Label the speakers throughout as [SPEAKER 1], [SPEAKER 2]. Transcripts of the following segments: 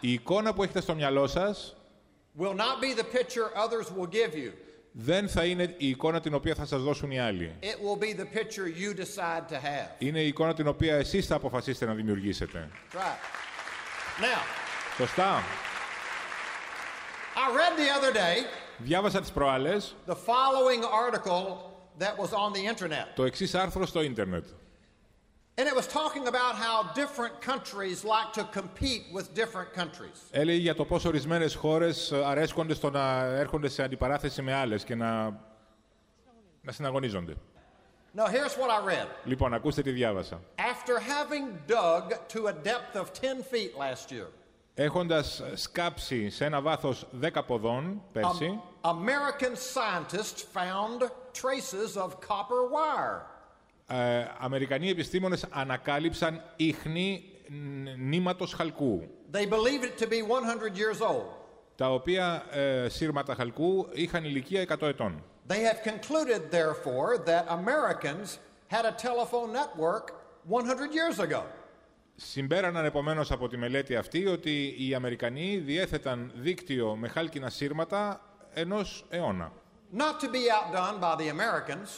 [SPEAKER 1] Η εικόνα που έχετε στο μυαλό σας
[SPEAKER 2] will not be the picture others
[SPEAKER 1] Δεν θα είναι η εικόνα την οποία θα σας δώσουν οι άλλοι Είναι η εικόνα την οποία εσείς θα αποφασίσετε να δημιουργήσετε. Σωστά. τις προάλε
[SPEAKER 2] the following article that was on the internet
[SPEAKER 1] το εξής άρθρο στο Ιντερνετ.
[SPEAKER 2] And it was talking about how different countries like to compete with different countries.
[SPEAKER 1] Έλεγε για το πώς ορισμένες χώρες ε, αρέσκονται στο να έρχονται σε αντιπαράθεση με άλλες και να, να συναγωνίζονται.
[SPEAKER 2] Now, here's what I read.
[SPEAKER 1] Λοιπόν, ακούστε τι διάβασα.
[SPEAKER 2] After having dug to a depth of 10 feet last year,
[SPEAKER 1] Έχοντας σκάψει σε ένα βάθος 10 ποδών πέρσι,
[SPEAKER 2] American scientists found traces of copper wire.
[SPEAKER 1] Ε, Αμερικανοί επιστήμονες ανακάλυψαν ίχνη ν- νήματος χαλκού,
[SPEAKER 2] They believed it to be 100 years old.
[SPEAKER 1] τα οποία ε, σύρματα χαλκού είχαν ηλικία 100 ετών.
[SPEAKER 2] They have concluded, therefore, that Americans had a telephone network 100 years ago.
[SPEAKER 1] Συμπέραναν επομένως από τη μελέτη αυτή ότι οι Αμερικανοί διέθεταν δίκτυο με χάλκινα σύρματα ενός αιώνα.
[SPEAKER 2] Not to be outdone by the Americans,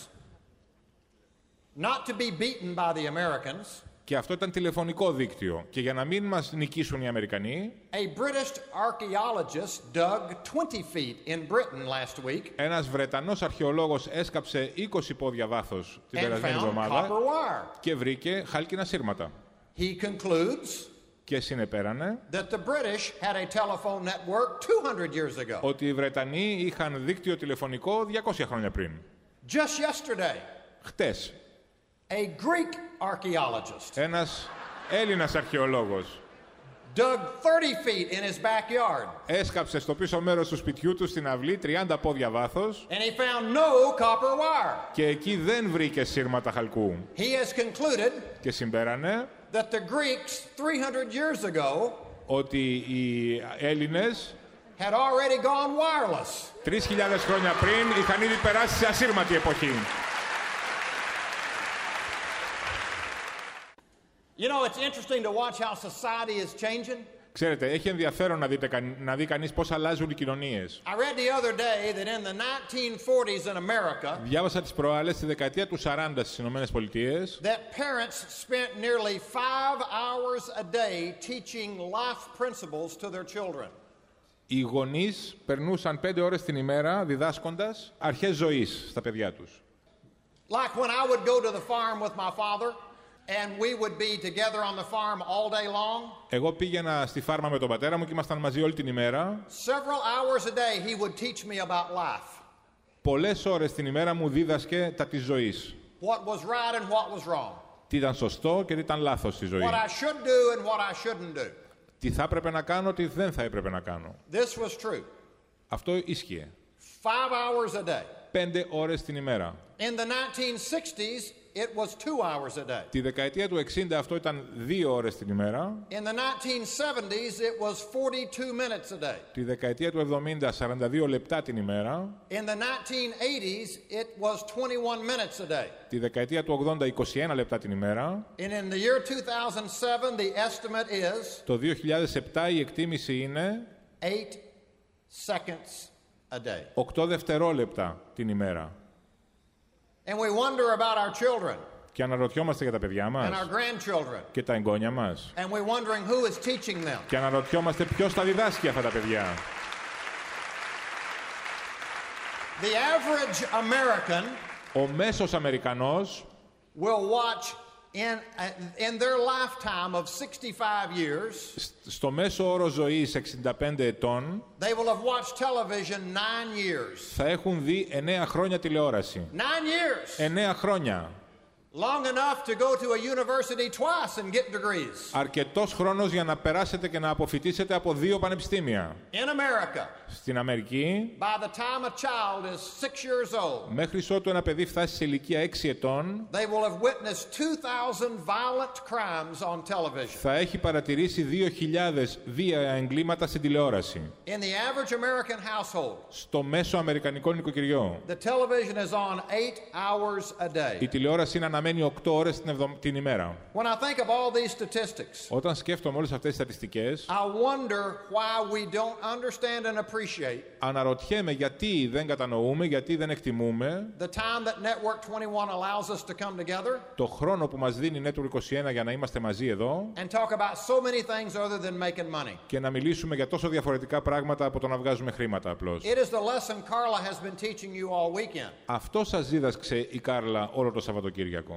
[SPEAKER 2] not to be beaten by the Americans,
[SPEAKER 1] Και αυτό ήταν τηλεφωνικό δίκτυο. Και για να μην μας νικήσουν οι Αμερικανοί,
[SPEAKER 2] a British archaeologist dug 20 feet in Britain last week
[SPEAKER 1] ένας Βρετανός αρχαιολόγος έσκαψε 20 πόδια βάθος την
[SPEAKER 2] and
[SPEAKER 1] περασμένη
[SPEAKER 2] found
[SPEAKER 1] εβδομάδα
[SPEAKER 2] copper wire.
[SPEAKER 1] και βρήκε χάλκινα σύρματα.
[SPEAKER 2] He concludes
[SPEAKER 1] Και συνεπέρανε
[SPEAKER 2] that the British had a telephone network 200 years ago.
[SPEAKER 1] ότι οι Βρετανοί είχαν δίκτυο τηλεφωνικό 200 χρόνια πριν.
[SPEAKER 2] Just yesterday,
[SPEAKER 1] Χτες,
[SPEAKER 2] a Greek archaeologist
[SPEAKER 1] ένας Έλληνας αρχαιολόγος
[SPEAKER 2] dug 30 feet in his backyard
[SPEAKER 1] έσκαψε στο πίσω μέρος του σπιτιού του στην αυλή 30 πόδια βάθος
[SPEAKER 2] and he found no copper wire.
[SPEAKER 1] και εκεί δεν βρήκε σύρματα χαλκού.
[SPEAKER 2] He has concluded
[SPEAKER 1] Και συμπέρανε
[SPEAKER 2] that the Greeks 300 years ago
[SPEAKER 1] ότι οι Έλληνες
[SPEAKER 2] had already gone wireless.
[SPEAKER 1] 3.000 χρόνια πριν είχαν ήδη περάσει σε ασύρματη εποχή.
[SPEAKER 2] You know, it's interesting to watch how society is changing.
[SPEAKER 1] Ξέρετε, έχει ενδιαφέρον να, δείτε, καν- να δει κανείς πώς αλλάζουν οι κοινωνίες.
[SPEAKER 2] I read the other day that in the 1940s in America,
[SPEAKER 1] Διάβασα τις προάλλες στη δεκαετία του 40 στις Ηνωμένες Πολιτείες
[SPEAKER 2] that parents spent nearly five hours a day teaching life principles to their children.
[SPEAKER 1] οι γονείς περνούσαν 5 ώρες την ημέρα διδάσκοντας αρχές ζωής στα παιδιά τους.
[SPEAKER 2] Like when I would go to the farm with my father, and we would be together on the farm all day long.
[SPEAKER 1] Εγώ πήγαινα στη φάρμα με τον πατέρα μου και ήμασταν μαζί όλη την ημέρα.
[SPEAKER 2] Several hours a day, he would teach me about life
[SPEAKER 1] Πολλές ώρες την ημέρα μου δίδασκε τα της ζωής.
[SPEAKER 2] what was right and what was wrong,
[SPEAKER 1] Τι ήταν σωστό και τι ήταν λάθος στη ζωή.
[SPEAKER 2] what I should do and what I shouldn't do.
[SPEAKER 1] Τι θα έπρεπε να κάνω, τι δεν θα έπρεπε να κάνω.
[SPEAKER 2] This was true.
[SPEAKER 1] Αυτό ίσχυε.
[SPEAKER 2] Five hours a day.
[SPEAKER 1] Πέντε ώρες την ημέρα.
[SPEAKER 2] In the 1960s, it was two hours a day.
[SPEAKER 1] Τη δεκαετία του 60 αυτό ήταν δύο ώρες την ημέρα.
[SPEAKER 2] In the 1970s, it was 42 minutes a day.
[SPEAKER 1] Τη δεκαετία του 70, 42 λεπτά την ημέρα.
[SPEAKER 2] In the 1980s, it was 21 minutes a day.
[SPEAKER 1] Τη δεκαετία του 80, 21 λεπτά την ημέρα.
[SPEAKER 2] And in the year 2007, the estimate is
[SPEAKER 1] Το 2007 η εκτίμηση είναι
[SPEAKER 2] 8 seconds a day.
[SPEAKER 1] 8 δευτερόλεπτα την ημέρα.
[SPEAKER 2] And we wonder about our children
[SPEAKER 1] Και αναρωτιόμαστε για τα παιδιά
[SPEAKER 2] and our
[SPEAKER 1] μας
[SPEAKER 2] grandchildren.
[SPEAKER 1] και τα εγγόνια μας.
[SPEAKER 2] And we're wondering who is teaching them.
[SPEAKER 1] Και αναρωτιόμαστε ποιος τα διδάσκει αυτά τα παιδιά.
[SPEAKER 2] The average American
[SPEAKER 1] Ο μέσος Αμερικανός
[SPEAKER 2] will watch in, in their lifetime of 65 years,
[SPEAKER 1] σ- στο μέσο όρο ζωής 65 ετών
[SPEAKER 2] they will have watched television nine years.
[SPEAKER 1] θα έχουν δει 9 χρόνια τηλεόραση.
[SPEAKER 2] Nine years!
[SPEAKER 1] 9 χρόνια.
[SPEAKER 2] Long enough to go to a university twice and get degrees.
[SPEAKER 1] Αρκετός χρόνος για να περάσετε και να αποφυτίσετε από δύο πανεπιστήμια.
[SPEAKER 2] In America,
[SPEAKER 1] Στην Αμερική,
[SPEAKER 2] by the time a child is six years old,
[SPEAKER 1] μέχρι ότου ένα παιδί φτάσει σε ηλικία 6 ετών,
[SPEAKER 2] they will have witnessed 2,000 violent crimes on television.
[SPEAKER 1] θα έχει παρατηρήσει 2.000 βία εγκλήματα στην τηλεόραση.
[SPEAKER 2] In the average American household,
[SPEAKER 1] Στο μέσο αμερικανικό νοικοκυριό.
[SPEAKER 2] the television is on eight hours a day.
[SPEAKER 1] Η τηλεόραση είναι ανά μένει 8 ώρες την, εβδο- την ημέρα.
[SPEAKER 2] When I think of all these statistics,
[SPEAKER 1] Όταν σκέφτομαι όλες αυτές τις στατιστικές,
[SPEAKER 2] I wonder why we don't understand and appreciate
[SPEAKER 1] αναρωτιέμαι γιατί δεν κατανοούμε, γιατί δεν εκτιμούμε
[SPEAKER 2] the time that Network 21 allows us to come together
[SPEAKER 1] το χρόνο που μας δίνει η Network 21 για να είμαστε μαζί εδώ
[SPEAKER 2] and talk about so many things other than making money.
[SPEAKER 1] και να μιλήσουμε για τόσο διαφορετικά πράγματα από το να βγάζουμε χρήματα απλώς.
[SPEAKER 2] It is the lesson Carla has been teaching you all weekend.
[SPEAKER 1] Αυτό σας δίδαξε η Κάρλα όλο το Σαββατοκύριακο.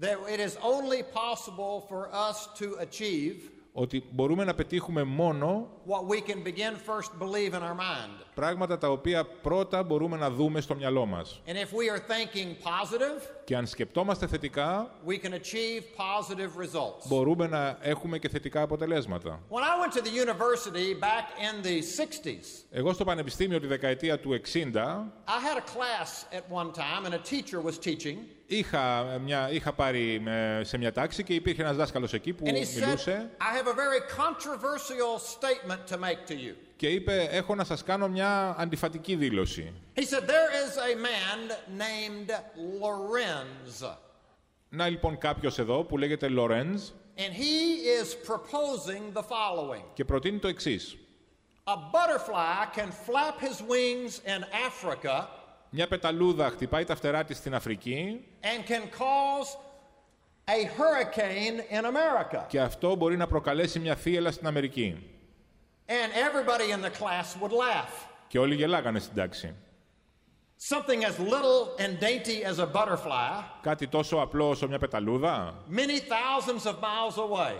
[SPEAKER 2] That it is only possible for us to achieve
[SPEAKER 1] Ότι μπορούμε να πετύχουμε μόνο
[SPEAKER 2] what we can begin first believe in our mind.
[SPEAKER 1] πράγματα τα οποία πρώτα μπορούμε να δούμε στο μυαλό μας.
[SPEAKER 2] And if we are thinking positive,
[SPEAKER 1] Και αν σκεπτόμαστε θετικά
[SPEAKER 2] results
[SPEAKER 1] μπορούμε να έχουμε και θετικά αποτελέσματα. Εγώ στο Πανεπιστήμιο τη δεκαετία του 1960,
[SPEAKER 2] I had a class at one time and a teacher was teaching
[SPEAKER 1] είχα ε, πάρει ε, σε μια τάξη και υπήρχε ένας δάσκαλος εκεί που μιλούσε.
[SPEAKER 2] και I have a very statement to make to you
[SPEAKER 1] και είπε έχω να σας κάνω μια αντιφατική δήλωση.
[SPEAKER 2] He said, There is a man named Lorenz,
[SPEAKER 1] Να λοιπόν κάποιος εδώ που λέγεται Λορένζ
[SPEAKER 2] and he is proposing the following
[SPEAKER 1] και προτείνει το εξής.
[SPEAKER 2] A butterfly can flap his wings in Africa
[SPEAKER 1] Μια πεταλούδα χτυπάει τα φτερά της στην Αφρική
[SPEAKER 2] and can cause a hurricane in America.
[SPEAKER 1] και αυτό μπορεί να προκαλέσει μια θύελα στην Αμερική.
[SPEAKER 2] And everybody in the class would laugh.
[SPEAKER 1] Και όλοι γελάγανε στην τάξη.
[SPEAKER 2] Something as little and dainty as a butterfly,
[SPEAKER 1] Κάτι τόσο απλό όσο μια πεταλούδα,
[SPEAKER 2] many thousands of miles away.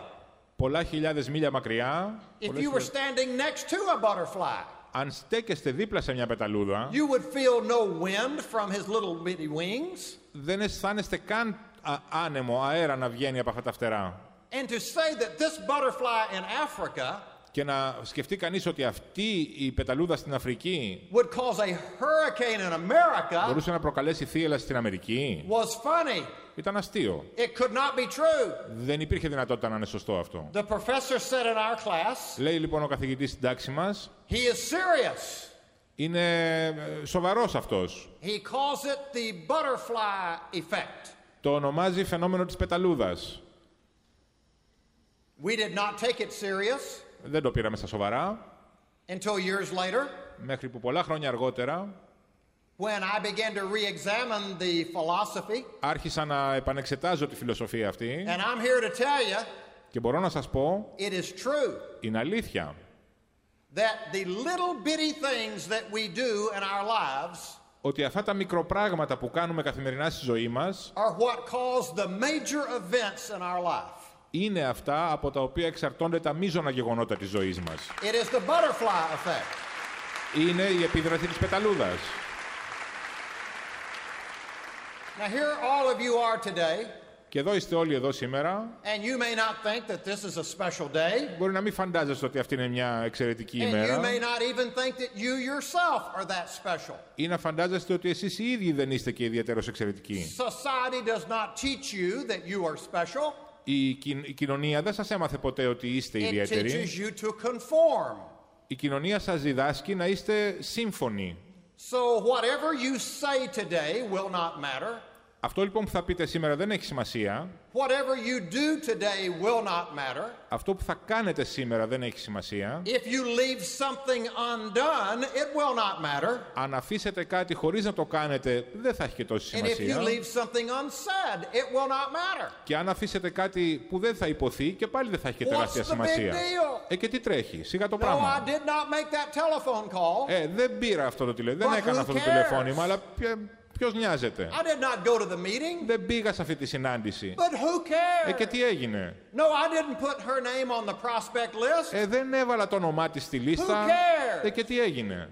[SPEAKER 1] πολλά χιλιάδες μίλια μακριά,
[SPEAKER 2] If
[SPEAKER 1] πολλές
[SPEAKER 2] you were
[SPEAKER 1] χιλιάδες-
[SPEAKER 2] standing next to a butterfly,
[SPEAKER 1] αν στέκεστε δίπλα σε μια πεταλούδα,
[SPEAKER 2] you would feel no wind from his little bitty wings.
[SPEAKER 1] δεν αισθάνεστε καν α- άνεμο, αέρα να βγαίνει από αυτά τα φτερά.
[SPEAKER 2] And to say that this butterfly in Africa
[SPEAKER 1] Και να σκεφτεί κανείς ότι αυτή η πεταλούδα στην Αφρική
[SPEAKER 2] would cause a hurricane in America
[SPEAKER 1] μπορούσε να προκαλέσει θύελα στην Αμερική,
[SPEAKER 2] was funny.
[SPEAKER 1] ήταν αστείο.
[SPEAKER 2] It could not be true.
[SPEAKER 1] Δεν υπήρχε δυνατότητα να είναι σωστό αυτό.
[SPEAKER 2] The professor said in our class,
[SPEAKER 1] Λέει λοιπόν ο καθηγητής στην τάξη μας,
[SPEAKER 2] he is serious.
[SPEAKER 1] είναι ε, σοβαρός αυτός.
[SPEAKER 2] He calls it the butterfly effect.
[SPEAKER 1] Το ονομάζει φαινόμενο της πεταλούδας.
[SPEAKER 2] We did not take it serious
[SPEAKER 1] Δεν το πήραμε στα σοβαρά,
[SPEAKER 2] until years later
[SPEAKER 1] μέχρι που πολλά χρόνια αργότερα
[SPEAKER 2] when I began to re examine the philosophy.
[SPEAKER 1] άρχισα να επανεξετάζω τη φιλοσοφία αυτή
[SPEAKER 2] And I'm here to tell you
[SPEAKER 1] και μπορώ να σας πω,
[SPEAKER 2] it is true
[SPEAKER 1] είναι αλήθεια,
[SPEAKER 2] that the little bitty things that we do in our lives
[SPEAKER 1] ότι αυτά τα μικροπράγματα που κάνουμε καθημερινά στη ζωή μας
[SPEAKER 2] are what cause the major events in our life.
[SPEAKER 1] Είναι αυτά από τα οποία εξαρτώνται τα μείζωνα γεγονότα της ζωής μας.
[SPEAKER 2] It is the butterfly effect.
[SPEAKER 1] Είναι η επίδραση της πεταλούδας.
[SPEAKER 2] Now, here all of you are today,
[SPEAKER 1] Και εδώ είστε όλοι εδώ σήμερα.
[SPEAKER 2] and you may not think that this is a special day,
[SPEAKER 1] Μπορεί να μην φαντάζεστε ότι αυτή είναι μια εξαιρετική
[SPEAKER 2] and you
[SPEAKER 1] ημέρα
[SPEAKER 2] may not even think that you yourself are that special.
[SPEAKER 1] ή να φαντάζεστε ότι εσείς οι ίδιοι δεν είστε και ιδιαίτερος εξαιρετικοί.
[SPEAKER 2] Society does not teach you that you are special.
[SPEAKER 1] Η, κοι- η κοινωνία δεν σας έμαθε ποτέ ότι είστε
[SPEAKER 2] It
[SPEAKER 1] ιδιαίτεροι.
[SPEAKER 2] teaches you to conform.
[SPEAKER 1] Η κοινωνία σας διδάσκει να είστε σύμφωνοι.
[SPEAKER 2] So whatever you say today will not matter.
[SPEAKER 1] Αυτό λοιπόν που θα πείτε σήμερα δεν έχει σημασία.
[SPEAKER 2] Whatever you do today will not matter.
[SPEAKER 1] Αυτό που θα κάνετε σήμερα δεν έχει σημασία.
[SPEAKER 2] If you leave something undone, it will not matter.
[SPEAKER 1] Αν αφήσετε κάτι χωρίς να το κάνετε, δεν θα έχει και τόση
[SPEAKER 2] And if you
[SPEAKER 1] σημασία.
[SPEAKER 2] leave something unsaid, it will not matter.
[SPEAKER 1] Και αν αφήσετε κάτι που δεν θα υποθεί, και πάλι δεν θα έχει και
[SPEAKER 2] What's
[SPEAKER 1] τεράστια
[SPEAKER 2] the big
[SPEAKER 1] σημασία.
[SPEAKER 2] deal?
[SPEAKER 1] Ε, και τι τρέχει, σιγά το
[SPEAKER 2] No, I
[SPEAKER 1] πράγμα.
[SPEAKER 2] did not make that telephone call.
[SPEAKER 1] Ε, δεν πήρα αυτό το τηλέφωνο, δεν
[SPEAKER 2] But
[SPEAKER 1] έκανα
[SPEAKER 2] who
[SPEAKER 1] αυτό το
[SPEAKER 2] cares?
[SPEAKER 1] τηλεφώνημα, αλλά ποιος νοιάζεται;
[SPEAKER 2] I did not go to the meeting.
[SPEAKER 1] Δεν πήγα σε αυτή τη συνάντηση.
[SPEAKER 2] But who
[SPEAKER 1] Ε, και
[SPEAKER 2] cares?
[SPEAKER 1] τι έγινε;
[SPEAKER 2] No, I didn't put her name on the prospect list.
[SPEAKER 1] Ε, δεν έβαλα το όνομά της στη λίστα.
[SPEAKER 2] cares?
[SPEAKER 1] Ε, και τι έγινε;